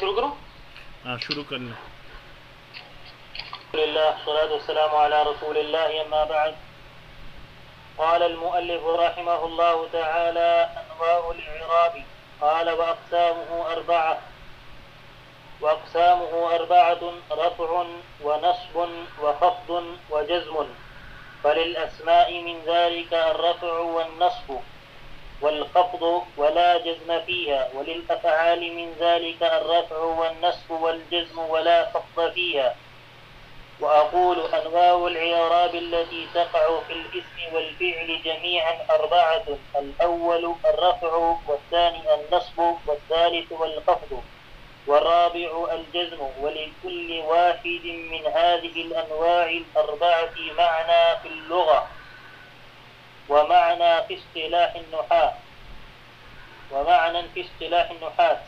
شروع کروں ہاں شروع کر لیں لله والصلاة والسلام على رسول الله أما بعد۔ قال المؤلف رحمه الله تعالى أنواع الإعراب۔ قال وأقسامه أربعة۔ وأقسامه أربعة رفع ونصب وخفض وجزم۔ فللأسماء من ذلك الرفع والنصب۔ والخفض ولا جزم فيها، وللأفعال من ذلك الرفع والنصب والجزم ولا خفض فيها. وأقول أنواع العراب التي تقع في الاسم والفعل جميعا أربعة، الأول الرفع والثاني النصب والثالث والخفض والرابع الجزم، ولكل واحد من هذه الأنواع الأربعة معنى في اللغة، ومعنى في اصطلاح النحاة. ومعنى في اصطلاح النحاة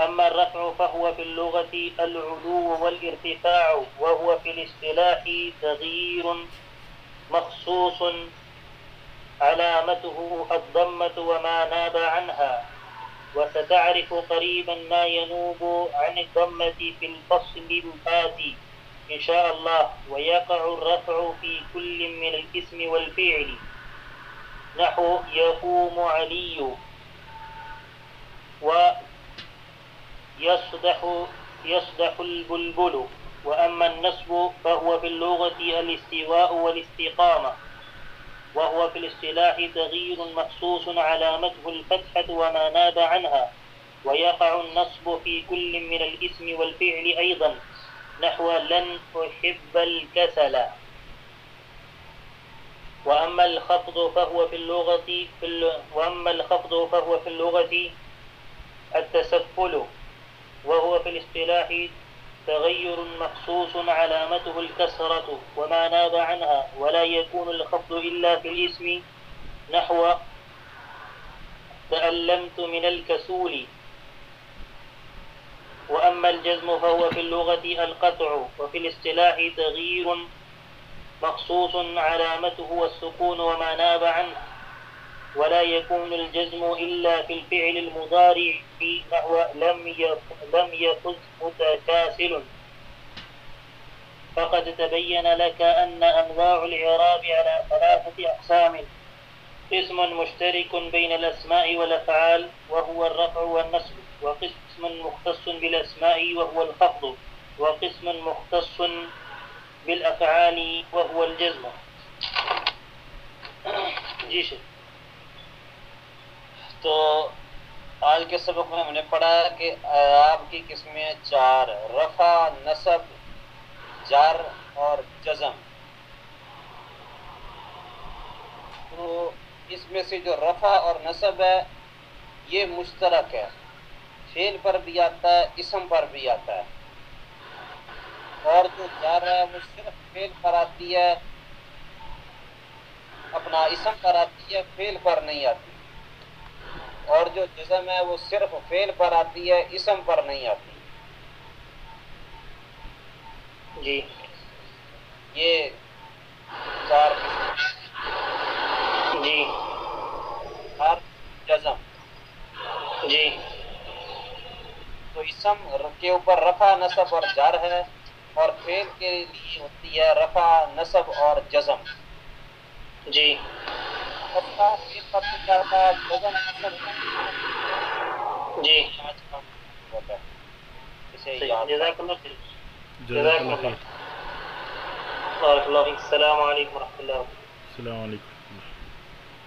أما الرفع فهو في اللغة العلو والارتفاع، وهو في الاصطلاح تغيير مخصوص. علامته الضمة وما ناب عنها. وستعرف قريبا ما ينوب عن الضمة في الفصل الآتي إن شاء الله، ويقع الرفع في كل من الاسم والفعل. نحو يقوم علي. و يصدح يصدح البلبل. وأما النصب فهو في اللغة الاستواء والاستقامة. وهو في الاصطلاح تغيير مخصوص علامته الفتحة وما ناب عنها. ويقع النصب في كل من الاسم والفعل أيضا. نحو لن أحب الكسل. وأما الخفض فهو في اللغة في ال... وأما الخفض فهو في اللغة التسفل، وهو في الاصطلاح تغير مخصوص علامته الكسرة، وما ناب عنها، ولا يكون الخفض إلا في الاسم نحو تألمت من الكسول. وأما الجزم فهو في اللغة القطع، وفي الاصطلاح تغيير مخصوص علامته السكون وما ناب عنه. ولا يكون الجزم إلا في الفعل المضارع في نحو لم لم يفز متكاسل. فقد تبين لك أن أنواع الإعراب على ثلاثة أقسام. قسم مشترك بين الأسماء والأفعال، وهو الرفع والنصب. وقسم مختص بالأسماء، وهو الخفض. وقسم مختص بالأفعال، وهو الجزم. جی شکر۔ تو آج کے سبق میں ہم نے پڑھا کہ آپ کی قسمیں چار، رفع نصب جر اور جزم۔ تو اس میں سے جو رفع اور نصب ہے، یہ مشترک ہے۔ فیل پر بھی آتا ہے، اسم پر بھی آتا ہے۔ اور جو جر ہے، وہ صرف فیل پر آتی ہے، اپنا اسم پر آتی ہے فیل پر نہیں آتی۔ اور جو جزم ہے وہ صرف فیل پر آتی ہے، اسم پر نہیں آتی۔ جی۔ یہ چار جی۔ ہر جزم۔ جی۔ تو اسم کے اوپر رفع، نصب اور جر ہے اور فیل کے لیے ہوتی ہے رفع، نصب اور جزم۔ جی۔ جی۔ یاد جزاک اللہ السلام علیکم ورحمۃ اللہ السلام علیکم۔